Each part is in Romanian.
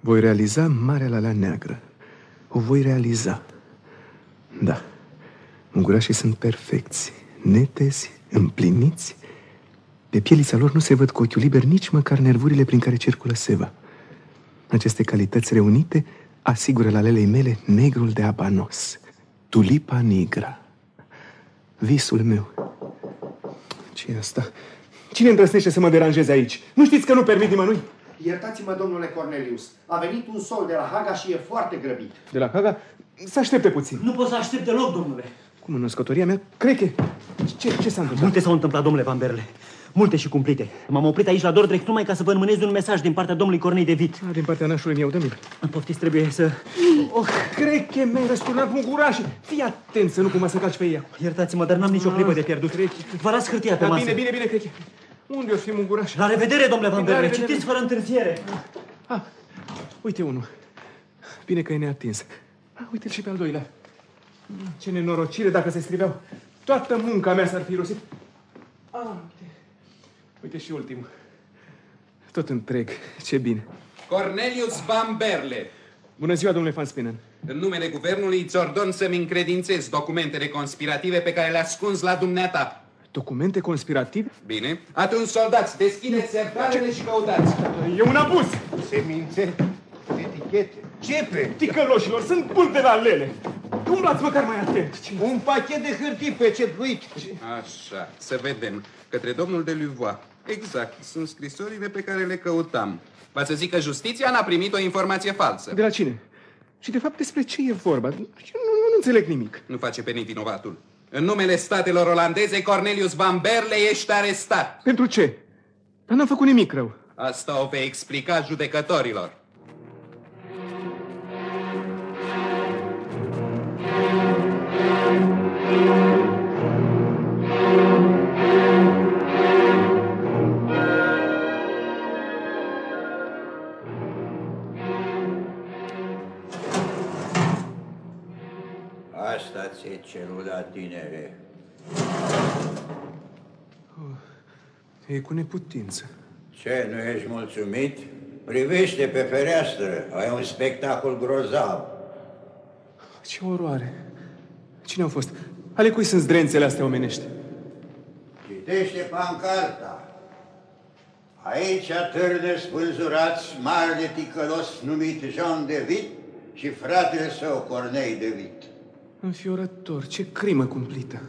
Voi realiza Marea Lalea Neagră. O voi realiza. Da. Mungurașii sunt perfecți, netezi, împliniți. Pe pielița lor nu se văd cu ochiul liber nici măcar nervurile prin care circulă seva. Aceste calități reunite asigură la lelei mele negrul de abanos, tulipa nigra. Visul meu. ce e asta? Cine îndrăsnește să mă deranjeze aici? Nu știți că nu permit nimănui? Iertați-mă, domnule Cornelius. A venit un sol de la Haga și e foarte grăbit. De la Haga? Să aștepte puțin. Nu pot să aștept deloc, domnule. Cum în născătoria mea? Creche. Ce, ce s-a întâmplat? Multe s-au întâmplat, domnule Van Berle. Multe și cumplite. M-am oprit aici la Dordrecht numai ca să vă înmânez un mesaj din partea domnului Cornei de Vit. A, din partea nașului meu, dă-mi. Poftiți, trebuie să... Oh, creche, mi-ai răsturnat mugurașii. Fii atent să nu cumva să calci pe ea. Iertați-mă, dar n-am nicio clipă de pierdut. Vă las hârtia pe da, masă. Bine, bine, bine, creche. Unde o fi muguraș? La revedere, domnule Van Berle. Citiți fără întârziere. Ah, uite unul. Bine că e neatins. Ah, uite-l și pe al doilea. Ce nenorocire dacă se scriveau. Toată munca mea s-ar fi rosit. Ah, uite. Uite și ultimul. Tot întreg. Ce bine. Cornelius Van Berle. Bună ziua, domnule Van Spinnen. În numele guvernului îți ordon să-mi încredințez documentele conspirative pe care le ascunzi la dumneata. Documente conspirative? Bine. Atunci, soldați, deschideți sertarele și căutați. E un abuz! Semințe, etichete, cepe. Ticăloșilor, sunt pulte la lele. Umblați măcar mai atent. Un pachet de hârtii pecepluit. Așa, să vedem. Către domnul de Luvois. Exact, sunt scrisorile pe care le căutam. Va să zic că justiția n-a primit o informație falsă. De la cine? Și de fapt despre ce e vorba? Eu nu, nu, nu înțeleg nimic. Nu face pe vinovatul. În numele statelor olandeze, Cornelius Van Berle ești arestat. Pentru ce? Dar n-am făcut nimic rău. Asta o vei explica judecătorilor. Asta ți-e celula tinere. Oh, e cu neputință. Ce, nu ești mulțumit? Privește pe fereastră, ai un spectacol grozav. Ce oroare! Cine au fost? Ale cui sunt zdrențele astea omenești? Citește pancarta. Aici atârnă spânzurați mari de ticălos numit Jean de Vit și fratele său Cornei de Vit. Înfiorător, ce crimă cumplită.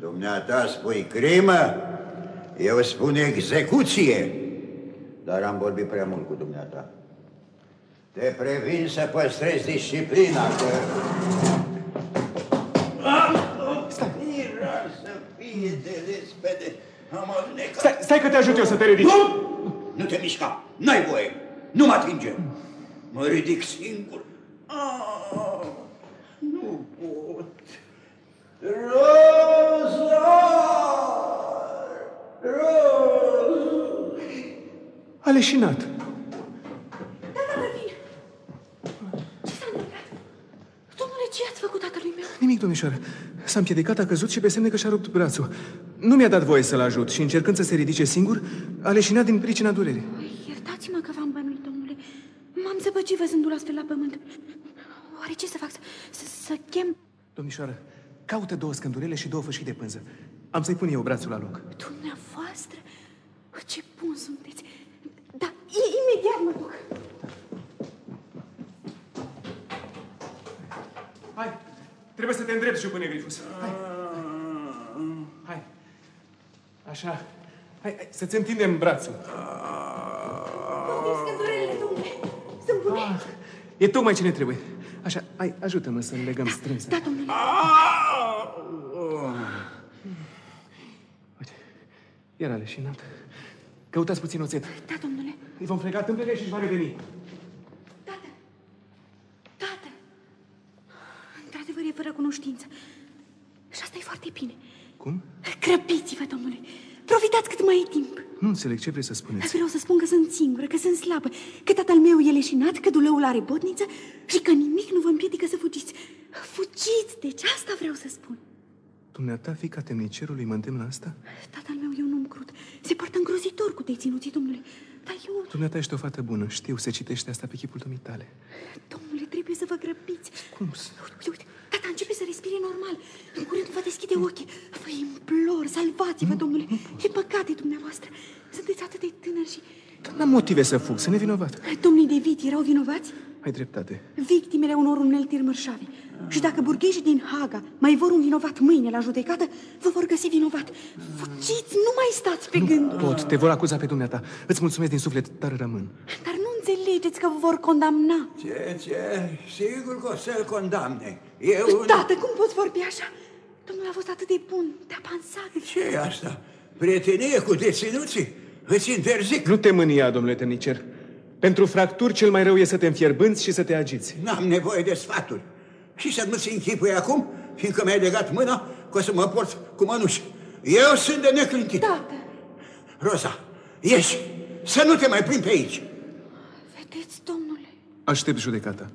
Dumneata spui crimă, eu spun execuție. Dar am vorbit prea mult cu dumneata. Te previn să păstrezi disciplina, că... Stai! Era să fie de lispede. Am alunecat. Stai, stai că te ajut eu să te ridici. Nu! Nu te mișca! N-ai voie! Nu mă atinge! Mă ridic singur. Ah, nu pot. Rozar! Rozar! Aleșinat. Da, da, vin. Ce s-a întâmplat? Domnule, ce ați făcut tatălui meu? Nimic, domnișoară. S-a împiedicat, a căzut și pe semne că și-a rupt brațul. Nu mi-a dat voie să-l ajut și încercând să se ridice singur, a leșinat din pricina durerii. Iertați-mă că v-am bănuit, domnule. M-am zăpăcit văzându-l astfel la pământ. Oare ce să fac? Să, să, să chem... Domnișoară, caută două scândurele și două fășii de pânză. Am să-i pun eu brațul la loc. Dumneavoastră? Ce bun sunteți! Da, i- imediat mă duc. Hai, trebuie să te îndrepti, Jupâne Grifus. Hai. Hai. Așa. Hai, hai să-ți întindem brațul. Poftiți scândurelele, domnule. Sunt bune. Ah, e tocmai ce ne trebuie. Așa, hai, ajută-mă să-l legăm strâns. Da, domnule. Uite, era leșinat. Căutați puțin oțet. Da, domnule. Îi vom frega tâmplele și își va reveni. Tată. Tată. Într-adevăr e fără cunoștință. Și asta e foarte bine. Cum? Grăbiți-vă, domnule. Profitați cât mai e timp. Nu înțeleg ce vreți să spuneți. Vreau să spun că sunt singură, că sunt slabă, că tatăl meu e leșinat, că dulăul are botniță și că nimic nu vă împiedică să fugiți. Fugiți, deci asta vreau să spun. Dumneata, fica temnicerului, mă întem la asta? Tatăl meu e un om crud Se poartă îngrozitor cu deținuții, domnule. Dar eu... Dumneata ești o fată bună, știu, se citește asta pe chipul dumitale. Domnule, trebuie să vă grăbiți. Cum? Uite, uite, tata începe să respire normal. În curând va deschide ochii. Vă implor, salvați-vă, domnule. E păcate dumneavoastră. Sunteți atât de tânăr și... N-am motive să fug, sunt nevinovat. Domnii de vit erau vinovați? Ai dreptate. Victimele unor uneltiri mărșave. Și dacă burgheșii din Haga mai vor un vinovat mâine la judecată, vă vor găsi vinovat. Fugiți, nu mai stați pe gând. Pot, te vor acuza pe dumneata. Îți mulțumesc din suflet, dar rămân. Dar nu înțelegeți că vă vor condamna. Ce, ce? Sigur că o să-l condamne. Eu... Tată, cum poți vorbi așa? Domnul a fost atât de bun, te-a pansat. ce e asta? Prietenie cu deținuții? Îți interzic. Nu te mânia, domnule temnicer. Pentru fracturi, cel mai rău e să te înfierbânți și să te agiți. N-am nevoie de sfaturi. Și să nu-ți închipui acum, fiindcă mi-ai legat mâna, că o să mă port cu mănuși. Eu sunt de neclintit. Tată, Rosa, ieși! Să nu te mai plimbi pe aici! vedeți, domnule. Aștept judecata.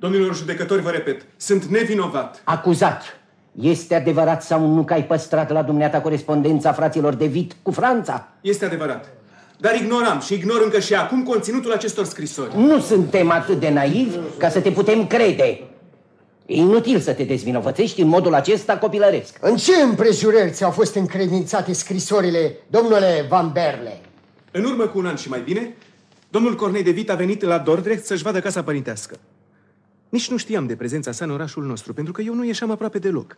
Domnilor judecători, vă repet, sunt nevinovat. Acuzat, este adevărat sau nu că ai păstrat la dumneata corespondența fraților de Vit cu Franța? Este adevărat. Dar ignoram și ignor încă și acum conținutul acestor scrisori. Nu suntem atât de naivi ca să te putem crede. E inutil să te dezvinovățești în modul acesta copilăresc. În ce împrejurări ți-au fost încredințate scrisorile, domnule Van Berle? În urmă cu un an și mai bine, domnul Cornei de Vit a venit la Dordrecht să-și vadă casa părintească. Nici nu știam de prezența sa în orașul nostru, pentru că eu nu ieșeam aproape deloc.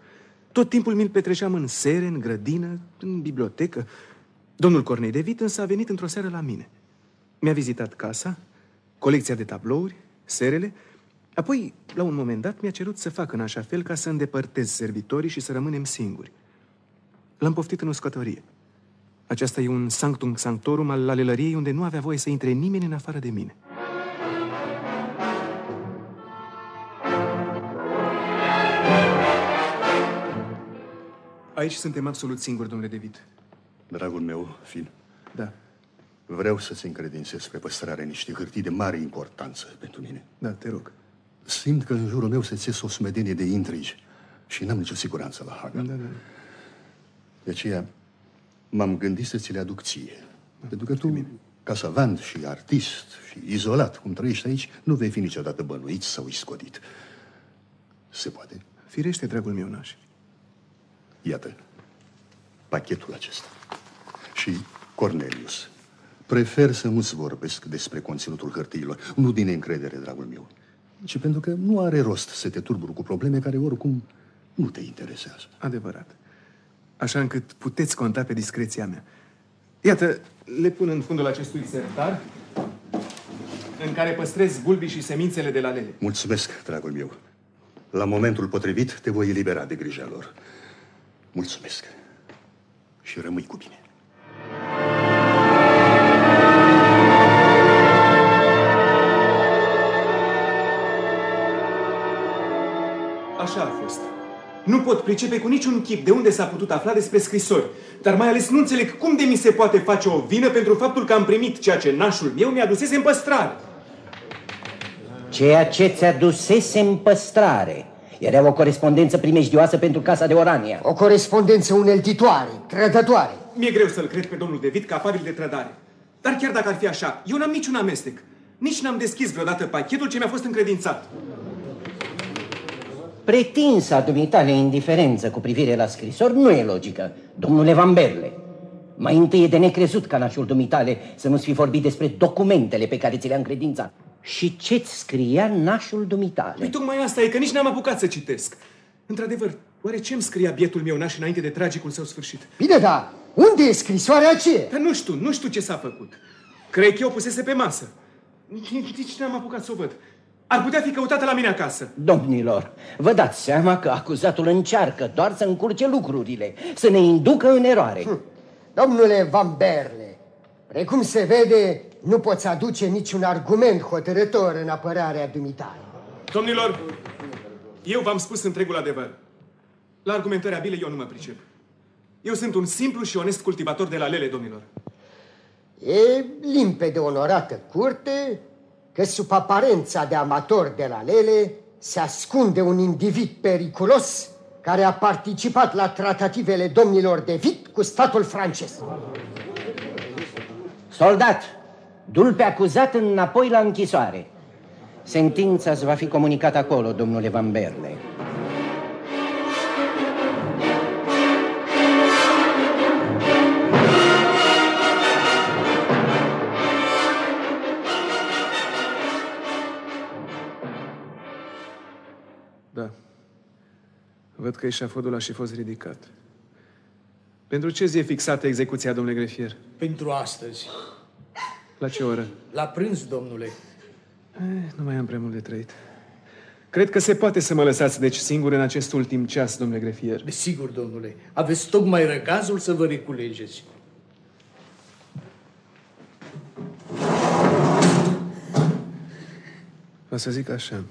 Tot timpul mi-l petreceam în sere, în grădină, în bibliotecă. Domnul Cornei de Vit însă a venit într-o seară la mine. Mi-a vizitat casa, colecția de tablouri, serele, apoi, la un moment dat, mi-a cerut să fac în așa fel ca să îndepărtez servitorii și să rămânem singuri. L-am poftit în uscătorie. Aceasta e un sanctum sanctorum al lalelăriei unde nu avea voie să intre nimeni în afară de mine. Aici suntem absolut singuri, domnule David. Dragul meu, Fin, Da, vreau să-ți încredințez pe păstrarea niște hârtii de mare importanță pentru mine. da, te rog. Simt că în jurul meu se țes o sumedenie de intrigi și n-am nicio siguranță la Haga. Da, da. De aceea m-am gândit să ți le aduc ție. Pentru că tu, ca savant și artist și izolat, cum trăiești aici, nu vei fi niciodată bănuit sau iscodit. Se poate? Firește, dragul meu naș. Iată, pachetul acesta. Și Cornelius, prefer să nu-ți vorbesc despre conținutul hârtiilor, nu din încredere, dragul meu, ci pentru că nu are rost să te turburi cu probleme care oricum nu te interesează. Adevărat. Așa încât puteți conta pe discreția mea. Iată, le pun în fundul acestui sertar în care păstrez bulbii și semințele de la lele. Mulțumesc, dragul meu. La momentul potrivit te voi elibera de grija lor. Mulțumesc. Și rămâi cu bine. Așa a fost. Nu pot pricepe cu niciun chip de unde s-a putut afla despre scrisori, dar mai ales nu înțeleg cum de mi se poate face o vină pentru faptul că am primit ceea ce nașul meu mi-a dusese în păstrare. Ceea ce ți-a dusese în păstrare. Era o corespondență primejdioasă pentru Casa de Orania. O corespondență uneltitoare, trădătoare. Mi-e greu să-l cred pe domnul David capabil de trădare. Dar chiar dacă ar fi așa, eu n-am niciun amestec. Nici n-am deschis vreodată pachetul ce mi-a fost încredințat. Pretinsa dumitale indiferență cu privire la scrisori nu e logică, domnule Van Berle. Mai întâi e de necrezut ca nașul dumitale să nu-ți fi vorbit despre documentele pe care ți le-a încredințat. Și ce-ți scria nașul dumitale? Păi tocmai asta e că nici n-am apucat să citesc. Într-adevăr, oare ce-mi scria bietul meu naș înainte de tragicul său sfârșit? Bine, da, unde e scrisoarea aceea? Dar nu știu, nu știu ce s-a făcut. Cred că eu pusese pe masă. Nici nici n-am apucat să o văd. Ar putea fi căutată la mine acasă. Domnilor, vă dați seama că acuzatul încearcă doar să încurce lucrurile, să ne inducă în eroare. Domnule Van Berle, precum se vede, nu poți aduce niciun argument hotărător în apărarea dumitale. Domnilor, eu v-am spus întregul adevăr. La argumentări abile eu nu mă pricep. Eu sunt un simplu și onest cultivator de la lele, domnilor. E limpede onorată curte că sub aparența de amator de la Lele se ascunde un individ periculos care a participat la tratativele domnilor de Vit cu statul francez. Soldat, dul pe acuzat înapoi la închisoare. Sentința îți va fi comunicată acolo, domnule Van Berle. Da. Văd că eșafodul a și fost ridicat. Pentru ce zi e fixată execuția, domnule grefier? Pentru astăzi. La ce oră? La prânz, domnule. Eh, nu mai am prea mult de trăit. Cred că se poate să mă lăsați, deci, singur în acest ultim ceas, domnule grefier. Desigur, domnule. Aveți tocmai răgazul să vă reculegeți. O să zic așa.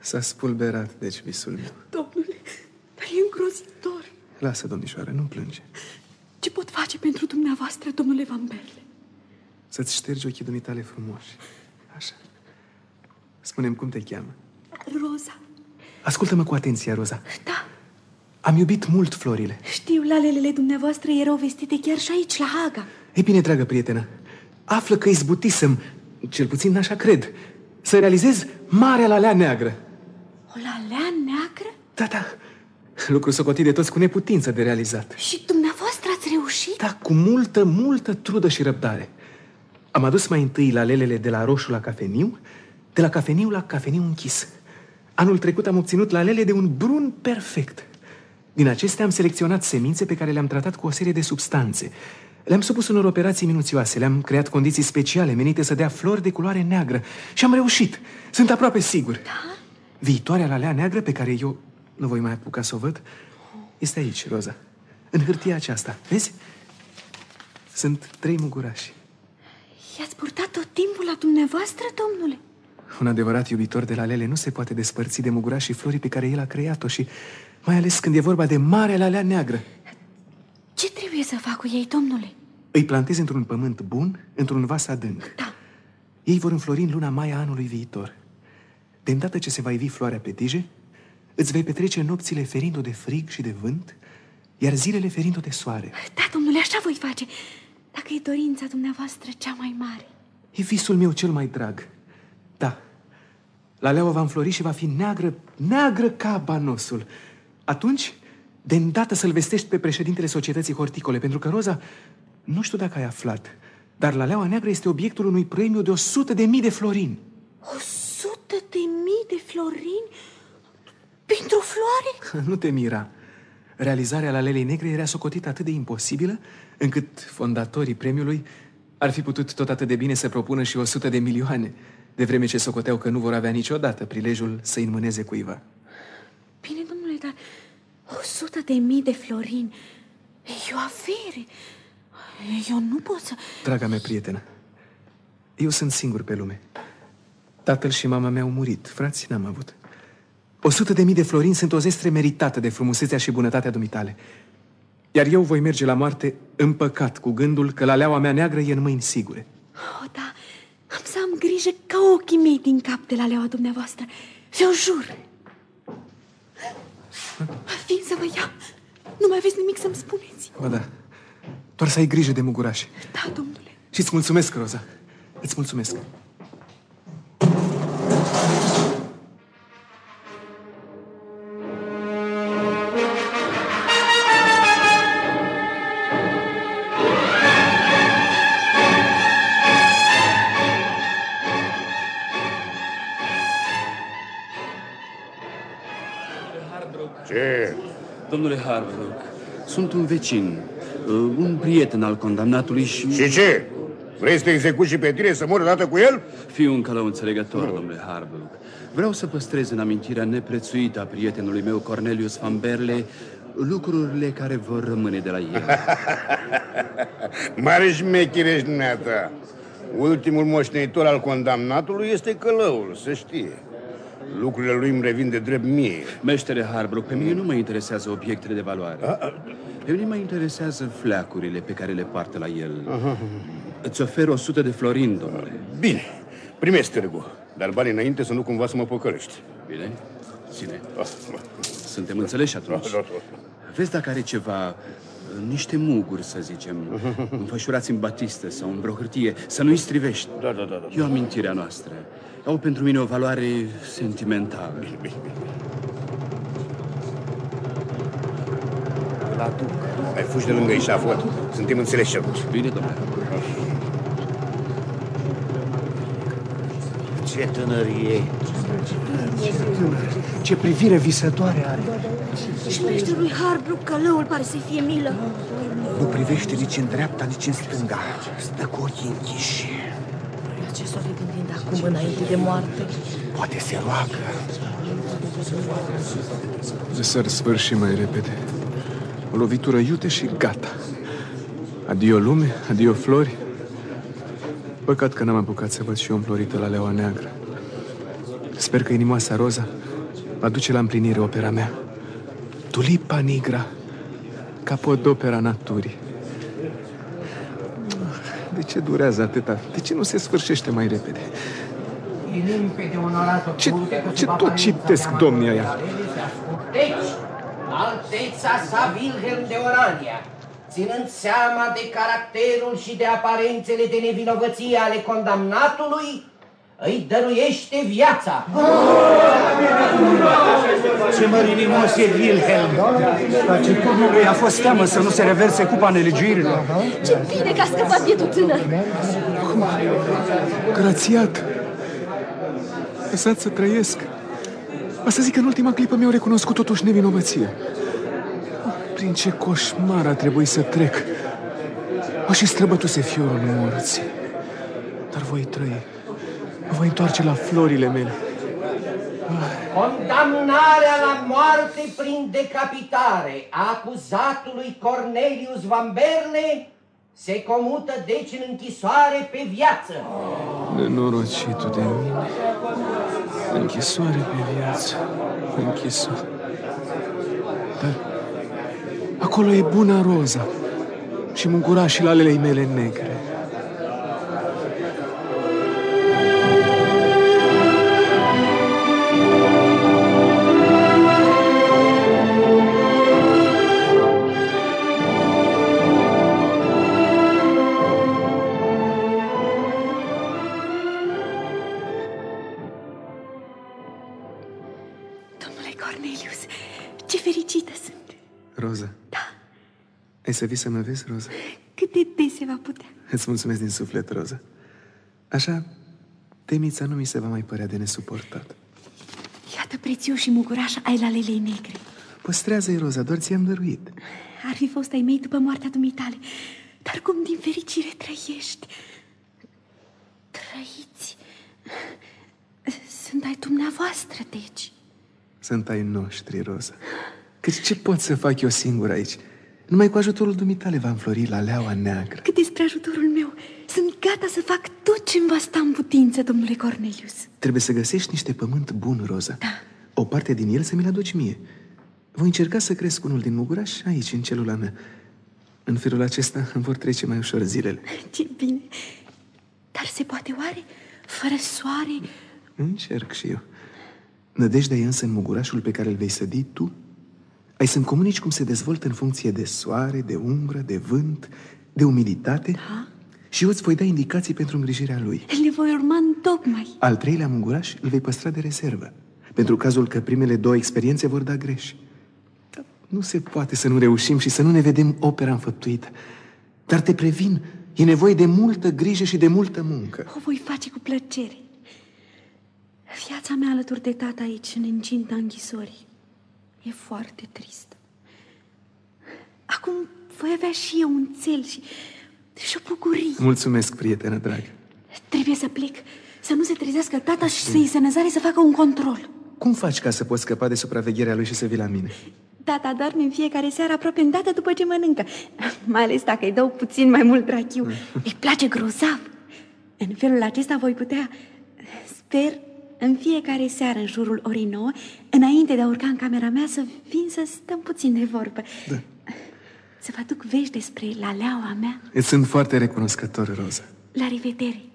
S-a spulberat, deci, visul meu. Domnule, dar e îngrozitor. Lasă, domnișoară, nu plânge. Ce pot face pentru dumneavoastră, domnule Van Berle? Să-ți ștergi ochii dumitale frumoși. Așa. Spunem cum te cheamă. Roza. Ascultă-mă cu atenție, Roza. Da, Am iubit mult florile. știu, lalelele dumneavoastră erau vestite chiar și aici, la Haga. Ei bine, dragă prietenă, află că izbutisem, cel puțin așa cred, să realizez marea lalea neagră. O lalea neagră? Da, da. Lucru socotit de toți cu neputință de realizat. Și dumneavoastră ați reușit? Da, cu multă, multă trudă și răbdare. Am adus mai întâi lalelele de la roșu la cafeniu, de la cafeniu la cafeniu închis. Anul trecut am obținut lalele de un brun perfect. Din acestea am selecționat semințe pe care le-am tratat cu o serie de substanțe. Le-am supus unor operații minuțioase, le-am creat condiții speciale menite să dea flori de culoare neagră. Și am reușit. Sunt aproape sigur. Da? Viitoarea lalea neagră pe care eu nu voi mai apuca să o văd este aici, Roza. În hârtia aceasta. Vezi? Sunt trei mugurași. I-ați purtat tot timpul la dumneavoastră, domnule? Un adevărat iubitor de lalele nu se poate despărți de mugurașii florii pe care el a creat-o și mai ales când e vorba de mare lalea neagră. Ce trebuie să fac cu ei, domnule? Îi plantezi într-un pământ bun, într-un vas adânc. Da. Ei vor înflori în luna mai a anului viitor. De îndată ce se va ivi floarea pe tije, îți vei petrece nopțile ferind-o de frig și de vânt, iar zilele ferind-o de soare. Da, domnule, așa voi face. Dacă e dorința dumneavoastră cea mai mare. E visul meu cel mai drag. Da. Laleaua va înflori și va fi neagră, neagră ca banosul. Atunci, de îndată să-l vestești pe președintele Societății Horticole, pentru că, Roza, nu știu dacă ai aflat, dar laleaua neagră este obiectul unui premiu de 100 de mii de florini. O sută de mii de florini pentru floare? Nu te mira. Realizarea lalelei negre era socotită atât de imposibilă, încât fondatorii premiului ar fi putut tot atât de bine să propună și 100 de milioane, de vreme ce socoteau că nu vor avea niciodată prilejul să-i înmâneze cuiva. Bine, domnule, dar o sută de mii de florini e o avere. Eu nu pot să... Draga mea prietenă, eu sunt singur pe lume. Tatăl și mama mea au murit, frați n-am avut. O sută de mii de florini sunt o zestre meritată de frumusețea și bunătatea dumitale. Iar eu voi merge la moarte împăcat cu gândul că la leaua mea neagră e în mâini sigure. Oh, da, am să am grijă ca ochii mei din cap de la leaua dumneavoastră. Vi-o jur. Vin să vă ia. Nu mai aveți nimic să-mi spuneți. Ba da, doar să ai grijă de mugurași. Da, domnule. Și îți mulțumesc, Roza. Îți mulțumesc. Sunt un vecin, uh, un prieten al condamnatului și... Și ce? Vrei să te execuți și pe tine să mori odată cu el? Fiu un călău înțelegător, domnule Harbrook. Vreau să păstrez în amintirea neprețuită a prietenului meu, Cornelius Van Berle, lucrurile care vor rămâne de la el. Mare șmecher ești dumneata. Ultimul moștenitor al condamnatului este călăul, să știe. Lucrurile lui îmi revin de drept mie. Meștere Harbrook, pe mine nu mă interesează obiectele de valoare. Pe mine mă interesează fleacurile pe care le poartă la el. Îți ofer 100 de florini, domnule. Bine, primesc târgul, dar banii înainte să nu cumva să mă păcălești. Bine, ține. Suntem înțeleși atunci. Vezi dacă are ceva, niște muguri, să zicem, înfășurați în batistă sau în vreo hârtie, să nu-i strivești. Da, da, da. da. E o amintirea noastră. Au pentru mine o valoare sentimentală. Bine, bine, bine. La duc. Mai fugi de lângă eșafot. Suntem înțeleși atunci. Bine, domnule. Ce tânărie! Ce privire visătoare are! Și meșterului Harbrook călăul pare să fie milă. Nu privește nici în dreapta, nici în stânga. Stă cu ochii închiși. La ce s-o gândind acum înainte de moarte? Poate se roagă. Să sfârșim mai repede. O lovitură iute și gata. Adio lume, adio flori. Păcat că n-am apucat să văd și eu înflorită la leoa neagră. Sper că inimoasa Roza va duce la împlinire opera mea. Tulipa nigra, capodopera naturii. De ce durează atâta? De ce nu se sfârșește mai repede? E limpede, onoratul Ce, curte, că ce sub tot aparența citesc de domnii aia? amatorele se ascult. Deci, alteța sa Wilhelm de Orania, ținând seama de caracterul și de aparențele de nevinovăție ale condamnatului, îi dăruiește viața. Ce mărinimos e Wilhelm! La ce turnului a fost teamă să nu se reverse cupa nelegiuirilor. Ce bine că a scăpat bietul tânăr. Grațiat! Lăsați să trăiesc. Asta zic că în ultima clipă mi-au recunoscut totuși nevinovăția. Prin ce coșmar a trebuit să trec. O, și străbătuse fiorul morții. Dar voi trăi. Mă voi întoarce la florile mele. Condamnarea la moarte prin decapitare a acuzatului Cornelius Van Berle se comută deci în închisoare pe viață. Nenorocitul de mine. Închisoare pe viață. Închisoare. Dar acolo e bună roza și mungurașii alelei mele negre. Să vii să mă vezi, Roza? Cât de des se va putea. Îți mulțumesc din suflet, Roza. Așa, temița nu mi se va mai părea de nesuportat. Iată prețioși și muguraș ai la lelei negre. Păstrează-i, Roza, doar ți-am dăruit. Ar fi fost ai mei după moartea dumitale. Dar cum din fericire trăiești? Trăiți. Sunt ai dumneavoastră, deci. Sunt ai noștri, Roza. Căci ce pot să fac eu singur aici? Numai cu ajutorul dumitale va înflori la leaua neagră. Cât despre ajutorul meu, sunt gata să fac tot ce îmi va sta în putință, domnule Cornelius. Trebuie să găsești niște pământ bun, Roza. Da. O parte din el să mi-l aduci mie. Voi încerca să cresc unul din muguraș aici, în celula mea. În felul acesta îmi vor trece mai ușor zilele. Ce bine. Dar se poate oare? Fără soare? Încerc și eu. Nădejdea e însă în mugurașul pe care îl vei sădi tu. Ai să-mi comunici cum se dezvoltă în funcție de soare, de umbră, de vânt, de umilitate. Da. Și eu îți voi da indicații pentru îngrijirea lui. Le voi urma în tocmai. Al treilea munguraș îl vei păstra de rezervă. Pentru cazul că primele două experiențe vor da greș. Dar Nu se poate să nu reușim și să nu ne vedem opera înfăptuită. Dar te previn, e nevoie de multă grijă și de multă muncă. O voi face cu plăcere. Viața mea alături de tata aici, în incinta închisorii, e foarte tristă. Acum voi avea și eu un cel și, și o bucurie. Mulțumesc, prietenă dragă. Trebuie să plec, să nu se trezească tata și să-i se năzare să facă un control. Cum faci ca să poți scăpa de supravegherea lui și să vii la mine? Tata doarme în fiecare seară aproape îndată după ce mănâncă, mai ales dacă îi dau puțin mai mult rachiu. Îi place grozav. În felul acesta voi putea, sper, în fiecare seară în jurul orei nouă, înainte de a urca în camera mea, să vin să stăm puțin de vorbă. Da. să vă aduc vești despre laleaua mea. Îți sunt foarte recunoscător, Roza. La revedere!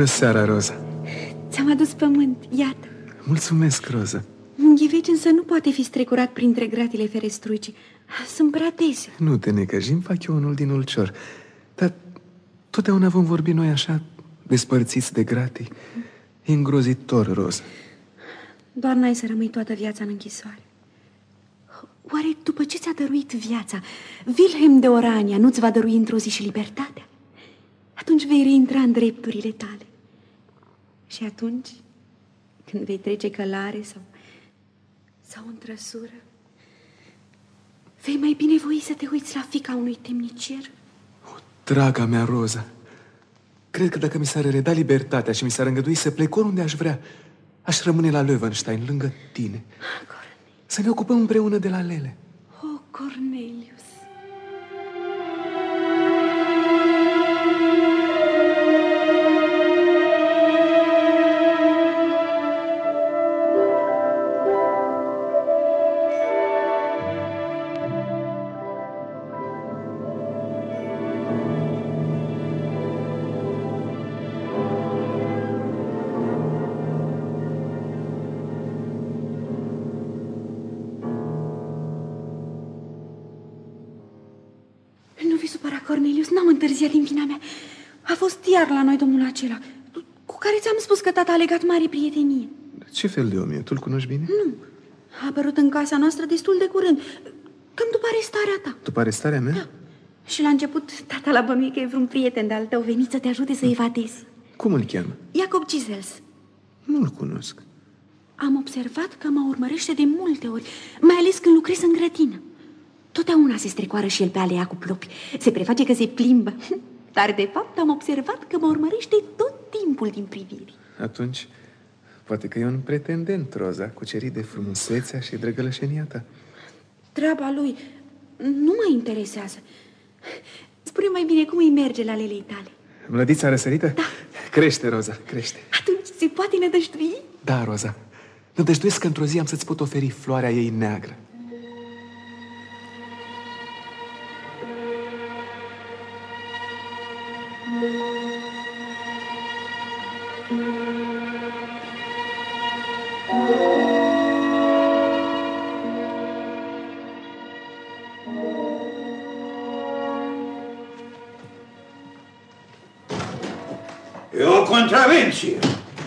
Bună seara, Roza. Ți-am adus pământ, iată. Mulțumesc, Roza. Un ghiveci însă nu poate fi strecurat printre gratile ferestruicii. Sunt prea tese. Nu te necăji, îmi fac eu unul din ulcior. Dar totdeauna vom vorbi noi așa, despărțiți de gratii. E îngrozitor, Roza. Doar n-ai să rămâi toată viața în închisoare. Oare după ce ți-a dăruit viața, Wilhelm de Orania nu-ți va dărui într-o zi și libertatea? Atunci vei reintra în drepturile tale. Și atunci, când vei trece călare sau, sau în trăsură, vei mai binevoi să te uiți la fica unui temnicer? Draga mea, Roza, cred că dacă mi s-ar reda libertatea și mi s-ar îngădui să plec oriunde aș vrea, aș rămâne la Löwenstein, lângă tine. Să ne ocupăm împreună de la Lele. Oh, Cornelius! Cornelius, n-am întârziat din vina mea. A fost iar la noi domnul acela, cu care ți-am spus că tata a legat mare prietenie. Ce fel de om e? Tu-l cunoști bine? Nu, a apărut în casa noastră destul de curând, cam după arestarea ta. După arestarea mea? Da. Și la început, tata la bănuie că e vreun prieten de-al tău venit să te ajute să evadezi. Cum îl cheamă? Iacob Gisels. Nu-l cunosc. Am observat că mă urmărește de multe ori, mai ales când lucrez în grădină. Totdeauna se strecoară și el pe alea cu plopi. Se preface că se plimbă. Dar, de fapt, am observat că mă urmărește tot timpul din priviri. Atunci, poate că e un pretendent, Roza, cucerit de frumusețea și drăgălășenia ta. Treaba lui nu mă interesează. Spune mai bine cum îi merge la lelei tale. Mlădița răsărită? Da. Crește, Roza, crește. Atunci se poate nădăștui? Da, Roza. Nădăjduiesc că într-o zi am să-ți pot oferi floarea ei neagră.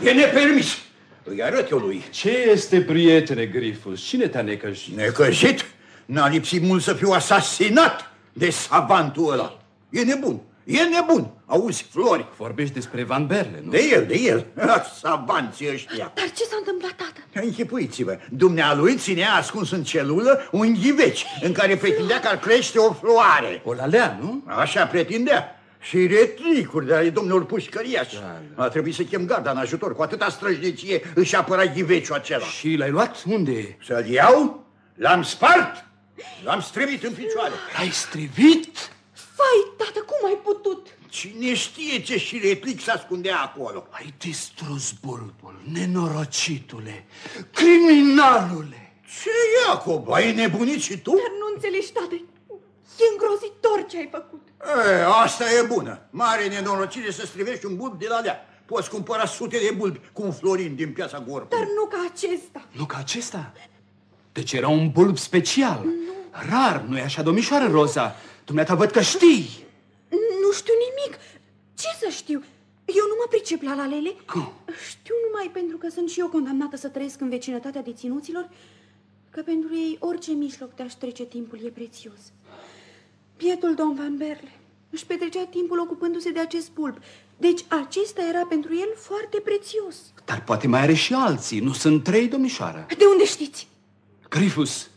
E nepermis. Îi arăt eu lui. Ce este, prietene Grifus? Cine te-a necăjit? Necăjit? N-a lipsit mult să fiu asasinat de savantul ăla. E nebun. E nebun. Auzi, Flori. Vorbești despre Van Berle, nu? De el, de el. Ah, Savanții ăștia. Dar ce s-a întâmplat, tată? Închipuiți-vă, dumnealui ținea ascuns în celulă un ghiveci în care pretindea că ar crește o floare. O lalea, nu? Așa pretindea. Și retricuri de ale domnilor pușcăriași. A trebuit să chem garda în ajutor. Cu atâta străjnicie își apăra ghiveciul acela. Și l-ai luat? Unde? Să-l iau? L-am spart? L-am strivit în picioare. L-ai strivit? Vai, tată, cum ai putut? Cine știe ce și replic se ascundea acolo? Ai distrus bulbul, nenorocitule, criminalule. Ce, Iacob, ai nebunit și tu? Dar nu înțelegi, tată. E îngrozitor ce ai făcut. E, asta e bună. Mare nenorocire să strivești un bulb de la lea. Poți cumpăra sute de bulbi cu un florin din piața Gorb. Dar nu ca acesta. Nu ca acesta? Deci era un bulb special. Nu. Rar, nu-i așa, domnișoară Roza? Dumneata văd că știi. Nu știu nimic. Ce să știu? Eu nu mă pricep la lalele. Cum? Știu numai pentru că sunt și eu condamnată să trăiesc în vecinătatea deținuților, că pentru ei orice mijloc de a-și trece timpul e prețios. Bietul domn Van Berle își petrecea timpul ocupându-se de acest bulb. Deci acesta era pentru el foarte prețios. Dar poate mai are și alții. Nu sunt trei, domnișoară? De unde știți? Grifus,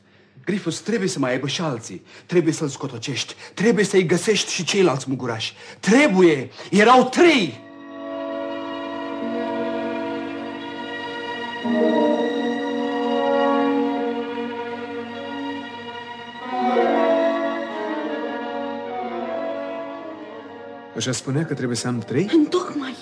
Grifus, trebuie să mai aibă și alții. Trebuie să-l scotocești. Trebuie să-i găsești și ceilalți mugurași. Trebuie! Erau trei! Așa spunea că trebuie să am trei? Întocmai.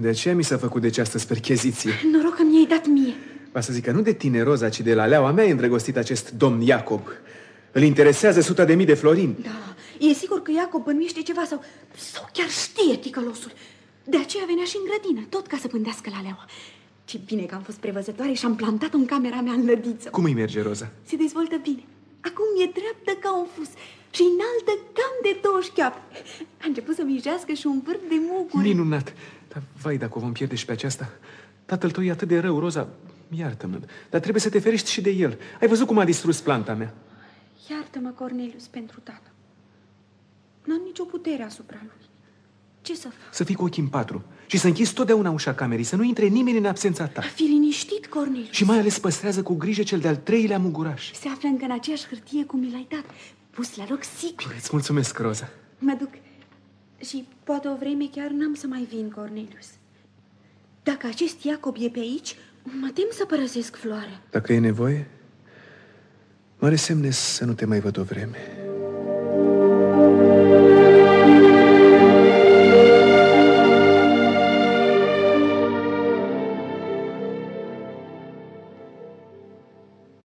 De aceea mi s-a făcut de această spercheziție. Noroc că mi-ai dat mie. Va să zic că nu de tine, Roza, ci de la leaua mea e îndrăgostit acest domn Iacob. Îl interesează suta de mii de florini. Da, e sigur că Iacob bănuiește ceva sau, sau chiar știe ticălosul. De aceea venea și în grădină, tot ca să pândească la leaua. Ce bine că am fost prevăzătoare și am plantat-o în camera mea în lădiță. Cum îi merge, Roza? Se dezvoltă bine. Acum e dreaptă ca un fus și înaltă cam de două șchioape. A început să mijească și un vârf de muguri. Minunat! Dar, vai, dacă o vom pierde și pe aceasta. Tatăl tău e atât de rău, Roza. Iartă-mă, dar trebuie să te ferești și de el. Ai văzut cum a distrus planta mea. Iartă-mă, Cornelius, pentru tată. N-am nicio putere asupra lui. Ce să fac? Să fii cu ochii în patru și să închizi totdeauna ușa camerei, să nu intre nimeni în absența ta. Fi liniștit, Cornelius. Și mai ales păstrează cu grijă cel de-al treilea muguraș. Se află încă în aceeași hârtie cum mi l-ai dat. Pus la loc sigur. Îți mulțumesc, Roza. Mă duc. Și poate o vreme chiar n-am să mai vin, Cornelius. Dacă acest Iacob e pe aici, mă tem să părăsesc floarea. Dacă e nevoie, mă resemnesc să nu te mai văd o vreme.